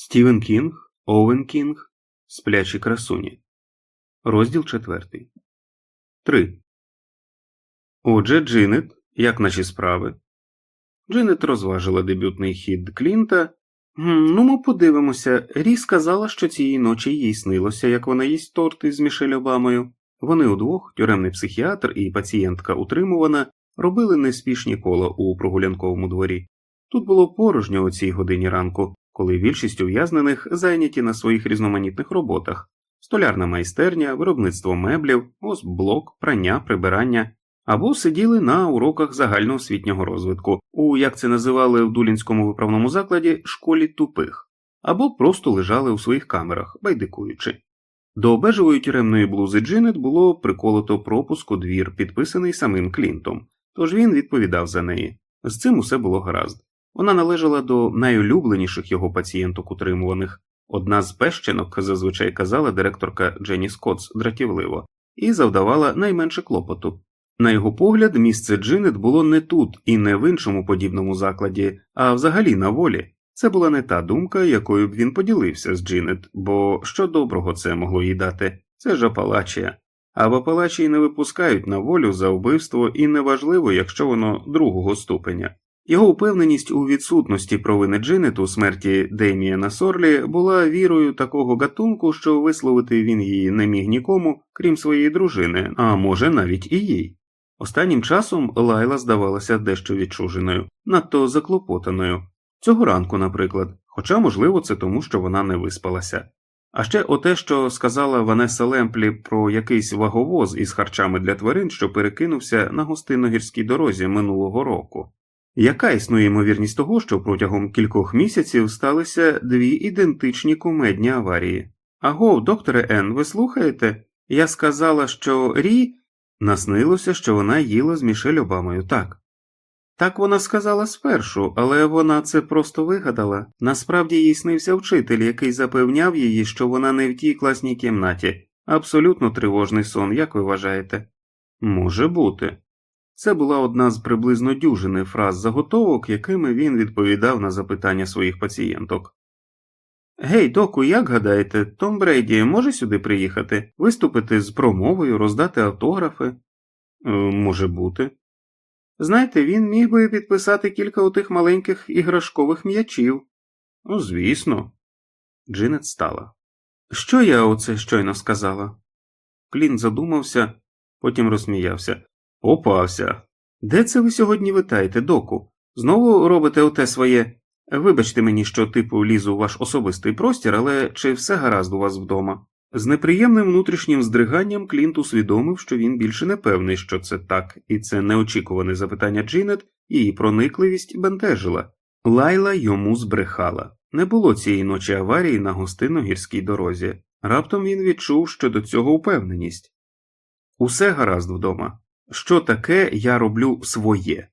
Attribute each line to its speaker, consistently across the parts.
Speaker 1: Стівен Кінг, Овен Кінг, Сплячі красуні. Розділ четвертий. 3. Отже, Джинет, як наші справи? Джинет розважила дебютний хід Клінта. Ну, ми подивимося. Рі сказала, що цієї ночі їй снилося, як вона їсть торт із Мішель Обамою. Вони удвох, тюремний психіатр і пацієнтка утримувана, робили неспішні кола у прогулянковому дворі. Тут було порожньо о цій годині ранку, коли більшість ув'язнених зайняті на своїх різноманітних роботах столярна майстерня, виробництво меблів, блок, прання, прибирання, або сиділи на уроках загальноосвітнього розвитку, у як це називали в Дулінському виправному закладі школі тупих, або просто лежали у своїх камерах, байдикуючи. До бежевої тюремної блузи Джинет було приколото пропуск у двір, підписаний самим Клінтом, тож він відповідав за неї. З цим усе було гаразд. Вона належала до найулюбленіших його пацієнток утримуваних, одна з пещенок, зазвичай казала директорка Дженні Скотс дратівливо, і завдавала найменше клопоту. На його погляд, місце Джинет було не тут і не в іншому подібному закладі, а взагалі на волі. Це була не та думка, якою б він поділився з Джинет, бо що доброго це могло їй дати? Це ж Апалачія. А в Апалачії не випускають на волю за вбивство і неважливо, якщо воно другого ступеня. Його упевненість у відсутності провини Джинет у смерті Деміана Сорлі була вірою такого гатунку, що висловити він її не міг нікому, крім своєї дружини, а може навіть і їй. Останнім часом Лайла здавалася дещо відчуженою, надто заклопотаною. Цього ранку, наприклад, хоча, можливо, це тому, що вона не виспалася. А ще оте, що сказала Ванеса Лемплі про якийсь ваговоз із харчами для тварин, що перекинувся на гостиногірській дорозі минулого року. Яка існує ймовірність того, що протягом кількох місяців сталися дві ідентичні кумедні аварії? Аго, докторе Н, ви слухаєте? Я сказала, що Рі наснилося, що вона їла з Мішель Обамою, так. Так вона сказала спершу, але вона це просто вигадала. Насправді їй снився вчитель, який запевняв її, що вона не в тій класній кімнаті. Абсолютно тривожний сон, як ви вважаєте? Може бути. Це була одна з приблизно дюжини фраз заготовок, якими він відповідав на запитання своїх пацієнток. Гей, доку, як гадаєте, Том Брейді може сюди приїхати, виступити з промовою, роздати автографи? Е, може бути. Знаєте, він міг би підписати кілька отих маленьких іграшкових м'ячів. Ну, звісно. Джинет стала. Що я оце щойно сказала? Клін задумався, потім розсміявся. Попався. Де це ви сьогодні витаєте, доку? Знову робите оте своє. Вибачте мені, що типу лізу у ваш особистий простір, але чи все гаразд у вас вдома? З неприємним внутрішнім здриганням Клінт усвідомив, що він більше не певний, що це так, і це неочікуване запитання Джинет, її проникливість бентежила. Лайла йому збрехала. Не було цієї ночі аварії на гостинно-гірській дорозі. Раптом він відчув щодо цього упевненість. Усе гаразд вдома. Що таке я роблю своє?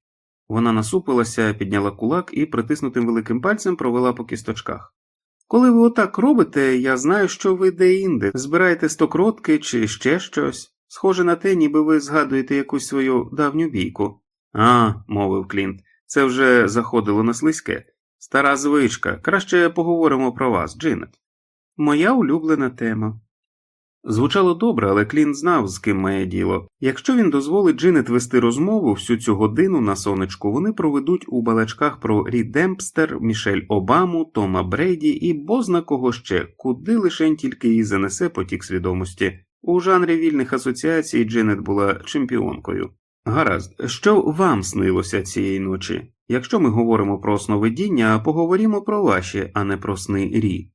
Speaker 1: Вона насупилася, підняла кулак і притиснутим великим пальцем провела по кісточках. Коли ви отак робите, я знаю, що ви де-інде, збираєте стокротки чи ще щось. Схоже на те, ніби ви згадуєте якусь свою давню бійку. А, мовив Клінт, це вже заходило на слизьке. Стара звичка. Краще поговоримо про вас, Джинет. Моя улюблена тема. Звучало добре, але Клін знав, з ким має діло. Якщо він дозволить Джинет вести розмову всю цю годину на сонечку, вони проведуть у балачках про Рі Демпстер, Мішель Обаму, Тома Брейді і бозна кого ще, куди лишень тільки її занесе потік свідомості. У жанрі вільних асоціацій Джинет була чемпіонкою. Гаразд, що вам снилося цієї ночі? Якщо ми говоримо про сновидіння, поговоримо про ваші, а не про сни Рі.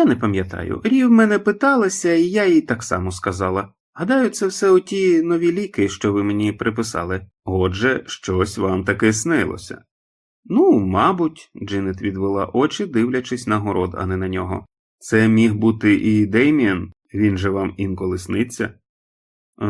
Speaker 1: Я не пам'ятаю. Рів мене питалася, і я їй так само сказала. Гадаю, це все оті нові ліки, що ви мені приписали. Отже, щось вам таке снилося. Ну, мабуть, Джинет відвела очі, дивлячись на город, а не на нього. Це міг бути і Дейміан, він же вам інколи сниться.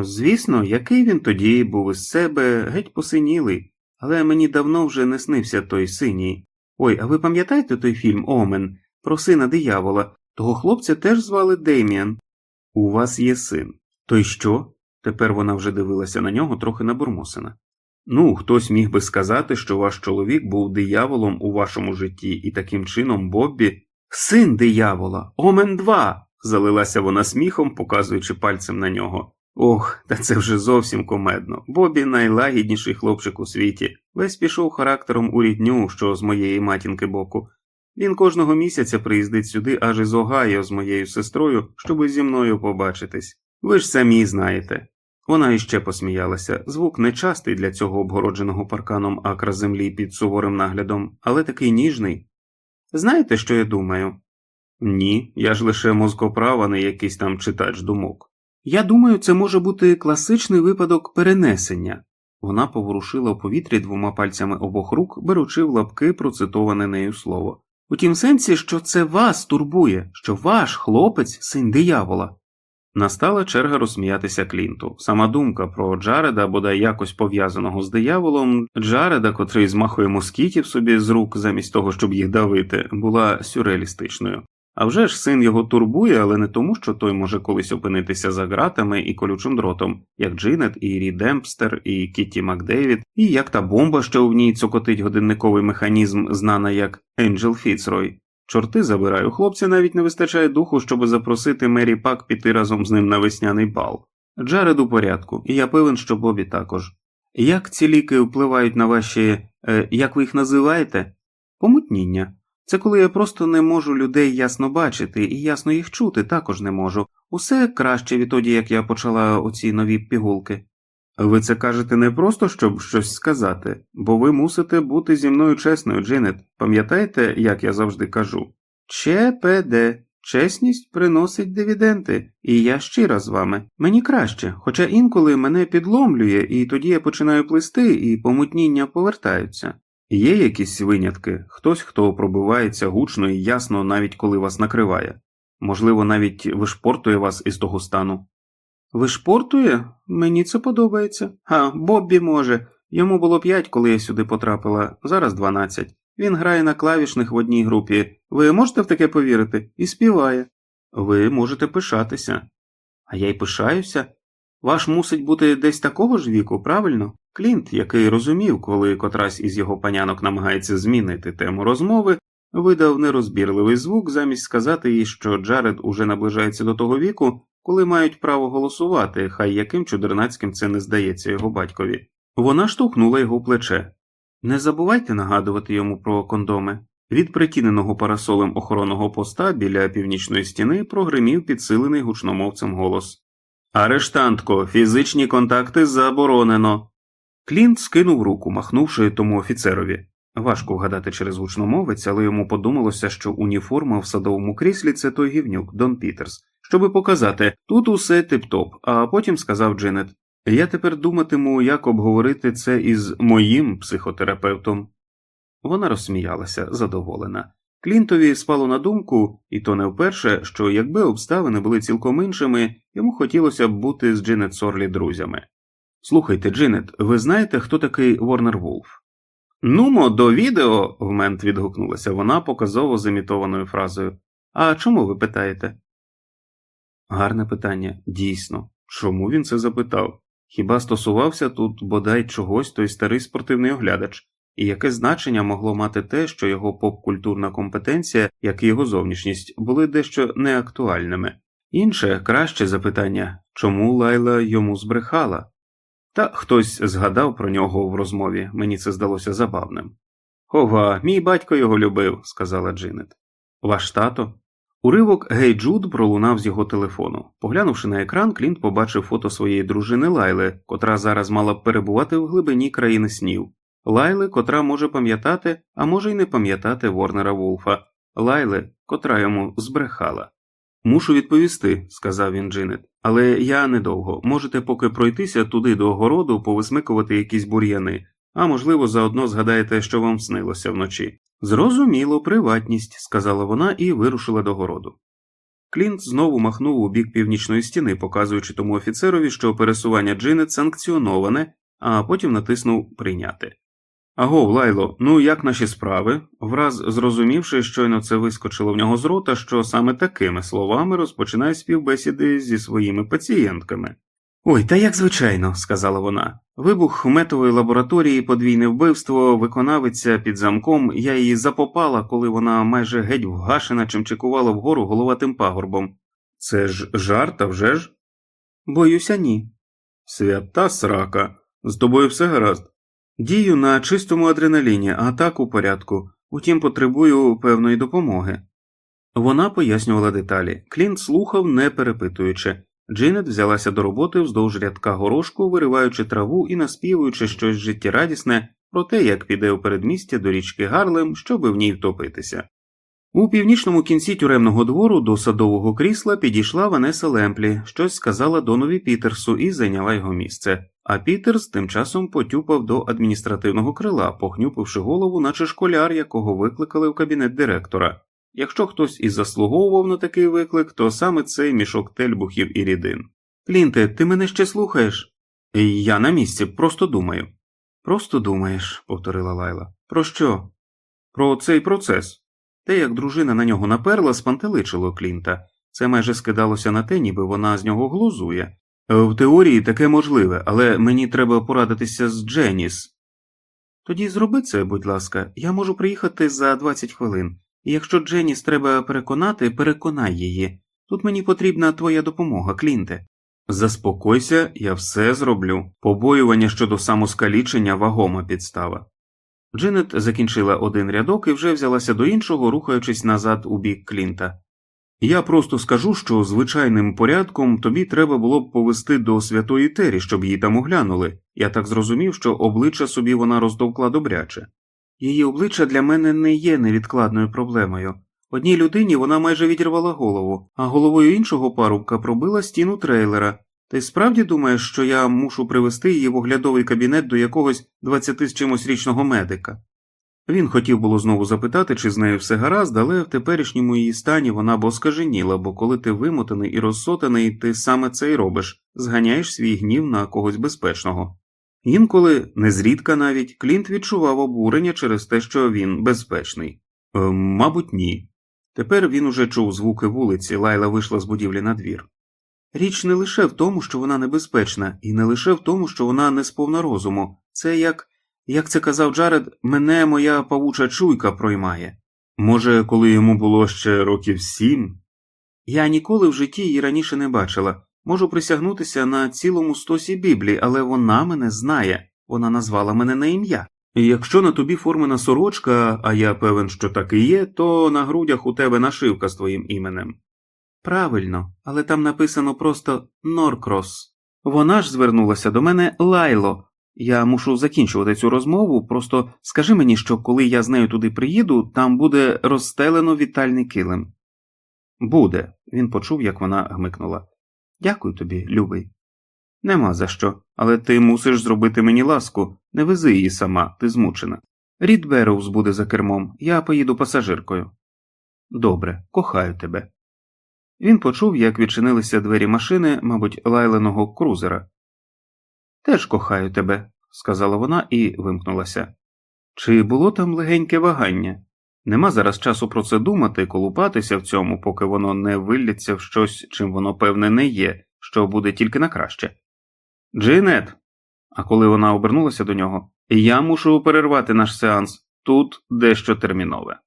Speaker 1: Звісно, який він тоді був із себе геть посинілий, але мені давно вже не снився той синій. Ой, а ви пам'ятаєте той фільм Омен? про сина диявола, того хлопця теж звали Деміан. У вас є син. То й що? Тепер вона вже дивилася на нього трохи набурмосена. Ну, хтось міг би сказати, що ваш чоловік був дияволом у вашому житті, і таким чином Боббі Син диявола, Омен 2 залилася вона сміхом, показуючи пальцем на нього. Ох, та це вже зовсім комедно. Бобі найлагідніший хлопчик у світі, весь пішов характером у рідню, що з моєї матінки боку. Він кожного місяця приїздить сюди аж із Огайо з моєю сестрою, щоби зі мною побачитись. Ви ж самі знаєте. Вона іще посміялася. Звук нечастий для цього обгородженого парканом акра землі під суворим наглядом, але такий ніжний. Знаєте, що я думаю? Ні, я ж лише мозкоправа, не якийсь там читач думок. Я думаю, це може бути класичний випадок перенесення. Вона поворушила в повітрі двома пальцями обох рук, беручи в лапки процитоване нею слово. У тім сенсі, що це вас турбує, що ваш хлопець син диявола. Настала черга розсміятися Клінту. Сама думка про Джареда, бодай якось пов'язаного з дияволом, Джареда, котрий змахує москітів собі з рук замість того, щоб їх давити, була сюрреалістичною. А вже ж син його турбує, але не тому, що той може колись опинитися за ґратами і колючим дротом, як Джинет, і Рі Демпстер, і Кітті Макдейвід, і як та бомба, що в ній цокотить годинниковий механізм, знана як Енджел Фіцрой. Чорти забираю, хлопця навіть не вистачає духу, щоб запросити Мері Пак піти разом з ним на весняний бал. Джаред у порядку, і я певен, що Бобі також. Як ці ліки впливають на ваші, е, як ви їх називаєте? Помутніння. Це коли я просто не можу людей ясно бачити і ясно їх чути також не можу. Усе краще відтоді, як я почала оці нові пігулки. Ви це кажете не просто, щоб щось сказати, бо ви мусите бути зі мною чесною, Джинет. Пам'ятаєте, як я завжди кажу? ЧПД. Чесність приносить дивіденти, і я щира з вами. Мені краще, хоча інколи мене підломлює, і тоді я починаю плисти, і помутніння повертаються. Є якісь винятки, хтось, хто пробивається гучно і ясно, навіть коли вас накриває, можливо, навіть вишпортує вас із того стану. Вишпортує? Мені це подобається. А, Боббі може. Йому було п'ять, коли я сюди потрапила, зараз дванадцять. Він грає на клавішних в одній групі. Ви можете в таке повірити? І співає. Ви можете пишатися. А я й пишаюся. Ваш мусить бути десь такого ж віку, правильно? Клінт, який розумів, коли котрась із його панянок намагається змінити тему розмови, видав нерозбірливий звук замість сказати їй, що Джаред уже наближається до того віку, коли мають право голосувати, хай яким чудернацьким це не здається його батькові. Вона штовхнула його плече. Не забувайте нагадувати йому про кондоми. Від притіненого парасолем охоронного поста біля північної стіни прогримів підсилений гучномовцем голос. Арештантко, фізичні контакти заборонено. Клінт скинув руку, махнувши тому офіцерові. Важко вгадати через гучномовець, але йому подумалося, що уніформа в садовому кріслі це той гівнюк Дон Пітерс, щоби показати тут усе тип-топ, а потім сказав Дженет Я тепер думатиму, як обговорити це із моїм психотерапевтом. Вона розсміялася, задоволена. Клінтові спало на думку, і то не вперше, що якби обставини були цілком іншими, йому хотілося б бути з Джинет Сорлі друзями. Слухайте, Джинет, ви знаєте, хто такий Ворнер Вулф? Нумо, до відео, вмент відгукнулася вона показово зімітованою фразою. А чому ви питаєте? Гарне питання, дійсно. Чому він це запитав? Хіба стосувався тут бодай чогось той старий спортивний оглядач, і яке значення могло мати те, що його поп-культурна компетенція, як і його зовнішність, були дещо неактуальними? Інше краще запитання чому Лайла йому збрехала? Та хтось згадав про нього в розмові, мені це здалося забавним. Ова, мій батько його любив, сказала Джинет. Ваш тато? Уривок Гей Джуд пролунав з його телефону. Поглянувши на екран, Клінт побачив фото своєї дружини Лайли, котра зараз мала б перебувати в глибині країни снів. Лайли, котра може пам'ятати, а може й не пам'ятати Ворнера Вулфа, Лайли, котра йому збрехала. Мушу відповісти, сказав він Джинет, але я недовго. Можете поки пройтися туди до городу, повисмикувати якісь бур'яни, а можливо, заодно згадаєте, що вам снилося вночі. Зрозуміло, приватність, сказала вона і вирушила до городу. Клінт знову махнув у бік північної стіни, показуючи тому офіцерові, що пересування Джинет санкціоноване, а потім натиснув прийняти. Агов, Лайло, ну як наші справи? Враз зрозумівши, щойно це вискочило в нього з рота, що саме такими словами розпочинає співбесіди зі своїми пацієнтками. Ой, та як звичайно, сказала вона. Вибух метової лабораторії, подвійне вбивство, виконавиця під замком, я її запопала, коли вона майже геть вгашена чимчикувала вгору головатим пагорбом. Це ж жарт, а вже ж? Боюся, ні. Свята срака, з тобою все гаразд. Дію на чистому адреналіні, а так у порядку, утім потребую певної допомоги. Вона пояснювала деталі. Клінт слухав, не перепитуючи. Джинет взялася до роботи вздовж рядка горошку, вириваючи траву і наспівуючи щось життєрадісне про те, як піде у передмістя до річки Гарлем, щоби в ній втопитися. У північному кінці тюремного двору до садового крісла підійшла Ванеса Лемплі, щось сказала Донові Пітерсу і зайняла його місце, а Пітерс тим часом потюпав до адміністративного крила, похнюпивши голову, наче школяр, якого викликали в кабінет директора. Якщо хтось і заслуговував на такий виклик, то саме цей мішок тельбухів і рідин. Клінте, ти мене ще слухаєш? Я на місці, просто думаю. Просто думаєш, повторила Лайла. Про що? Про цей процес. Те, як дружина на нього наперла, спантеличило Клінта. Це майже скидалося на те, ніби вона з нього глузує. В теорії таке можливе, але мені треба порадитися з Дженіс. Тоді зроби це, будь ласка, я можу приїхати за 20 хвилин. І якщо Дженіс треба переконати, переконай її. Тут мені потрібна твоя допомога, Клінте. Заспокойся, я все зроблю. Побоювання щодо самоскалічення вагома підстава. Дженет закінчила один рядок і вже взялася до іншого, рухаючись назад у бік Клінта. Я просто скажу, що звичайним порядком тобі треба було б повести до святої Тері, щоб її там оглянули. Я так зрозумів, що обличчя собі вона роздовкла добряче. Її обличчя для мене не є невідкладною проблемою. Одній людині вона майже відірвала голову, а головою іншого парубка пробила стіну трейлера. Ти справді думаєш, що я мушу привести її в оглядовий кабінет до якогось двадцяти з чимось річного медика? Він хотів було знову запитати, чи з нею все гаразд, але в теперішньому її стані вона б оскаженіла, бо коли ти вимотаний і розсотаний, ти саме це й робиш зганяєш свій гнів на когось безпечного. Інколи, незрідка навіть, Клінт відчував обурення через те, що він безпечний. Е, мабуть, ні. Тепер він уже чув звуки вулиці, Лайла вийшла з будівлі на двір. Річ не лише в тому, що вона небезпечна, і не лише в тому, що вона не сповна розуму. Це як, як це казав Джаред, мене моя павуча чуйка проймає. Може, коли йому було ще років сім? Я ніколи в житті її раніше не бачила. Можу присягнутися на цілому стосі Біблії, але вона мене знає, вона назвала мене на ім'я. І якщо на тобі формена сорочка, а я певен, що так і є, то на грудях у тебе нашивка з твоїм іменем. Правильно, але там написано просто Норкрос. Вона ж звернулася до мене Лайло. Я мушу закінчувати цю розмову, просто скажи мені, що коли я з нею туди приїду, там буде розстелено вітальний килим. Буде, він почув, як вона гмикнула. Дякую тобі, любий. Нема за що, але ти мусиш зробити мені ласку, не вези її сама, ти змучена. Рід Бероуз буде за кермом, я поїду пасажиркою. Добре, кохаю тебе. Він почув, як відчинилися двері машини, мабуть, лайленого крузера. Теж кохаю тебе, сказала вона і вимкнулася. Чи було там легеньке вагання? Нема зараз часу про це думати, колупатися в цьому, поки воно не вилляться в щось, чим воно певне не є, що буде тільки на краще. Джинет. А коли вона обернулася до нього, я мушу перервати наш сеанс тут дещо термінове.